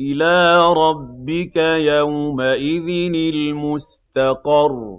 إِلَىٰ رَبِّكَ يَوْمَئِذٍ الْمُسْتَقَرُّ